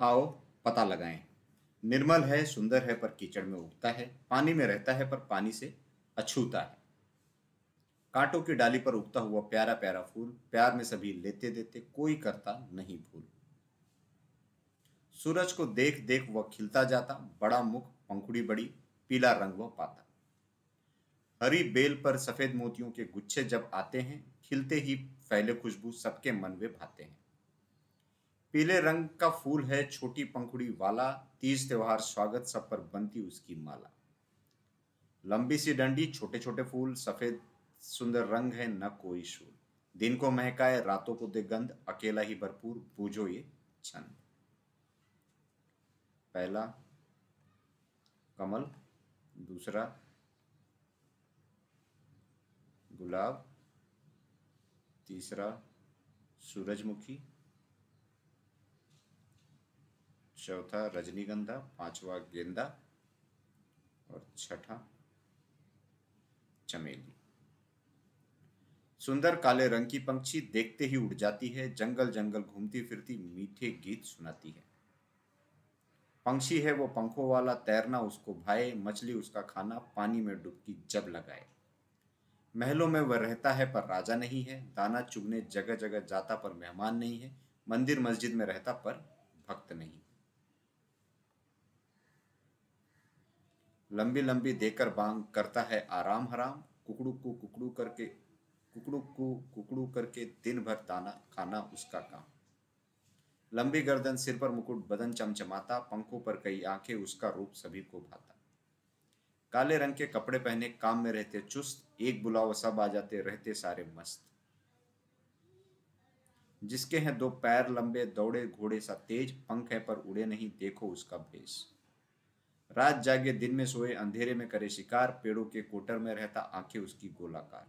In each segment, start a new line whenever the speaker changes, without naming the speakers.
आओ, पता लगाएँ। निर्मल है, सुंदर है, पर कीचड़ में उगता है। पानी में रहता है, पर पानी से अछूता है। कांटों की डाली पर उगता हुआ प्यारा प्यारा फूल, प्यार में सभी लेते देते कोई करता नहीं भूल। सूरज को देख देख वह खिलता जाता, बड़ा मुख, पंखुड़ी बड़ी, पीला रंग वह पाता। हरी बेल पर सफ़ेद मोतियों के गुच्छे जब आते हैं, खिलते ही फैले खुशबू सबके मन में भाते हैं। पीले रंग का फूल है छोटी पंखुड़ी वाला, तीज त्योहार स्वागत सब पर बनती उसकी माला। लंबी सी डंडी छोटे छोटे फूल, सफ़ेद सुंदर रंग है न कोई शूल। दिन को महकाए, रातों को दे गंध, अकेला ही भरपूर बूझो ये छंद। पहला, कमल, दूसरा, गुलाब, तीसरा, सूरजमुखी चौथा रजनीगंधा, पांचवा गेंदा और छठा चमेली। सुंदर काले रंग की पंक्षी देखते ही उड़ जाती है, जंगल जंगल घूमती फिरती मीठे गीत सुनाती है। पंक्षी है वो पंखों वाला, तैरना उसको भाए, मछली उसका खाना, पानी में डुबकी जब लगाए। महलों में वह रहता है पर राजा नहीं है, दाना चुगने जगह जगह जाता पर मेहमान नहीं है, मंदिर मस्जिद में रहता पर भक्त नहीं। लंबी लंबी देकर बांग करता है आराम हराम कुकड़ू को कुकड़ू करके कुकड़ू को कुकड़ू करके दिन भर दाना खाना उसका काम। लंबी गर्दन, सिर पर मुकुट, बदन चमचमाता, पंखों पर कई आँखें, उसका रूप सभी को भाता। काले रंग के कपड़े पहने, काम में रहते चुस्त, एक बुलाओ सब आ जाते, रहते सारे मस्त। जिसके हैं दो पैर लंबे दौड़े घोड़े सा तेज, पंख है पर उड़े नहीं, देखो उसका भेष। रात जागे, दिन में सोए, अंधेरे में करे शिकार, पेड़ों के कोटर में रहता, आँखें उसकी गोलाकार।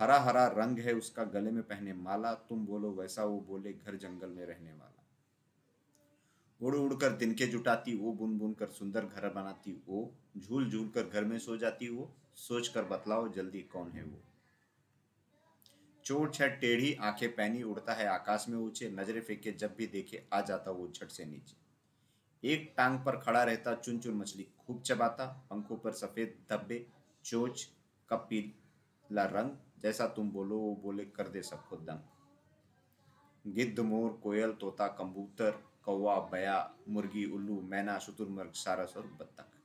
हरा हरा रंग है उसका, गले में पहने माला, तुम बोलो वैसा वो बोले, घर जंगल में रहने वाला। उड़ उड़ कर दिन के जुटाती, वो बुन बुन कर सुंदर घर बनाती, वो झूल झूल कर घर में सो जाती, वो सोच कर बतलाओ, जल्दी कौन है वो? चोट छट टेढ़ी, आँखें पहनी उड़ता है आकाश में ऊँचे, नजरे फेंके, जब भी देखे, आ जाता वो झट से नीचे। एक टांग पर खड़ा रहता चुन चुन मछली। खूब चबाता, पंखों पर सफ़ेद धब्बे, चोच कपीला पीला रंग, जैसा तुम बोलो, वो बोले, कर दे सबको दंग गिद्ध, मोर, कोयल, तोता, कबूतर, कौवा, बया, मुर्गी, उल्लू, मैना, शुतुरमुर्ग, सारस और बत्तख।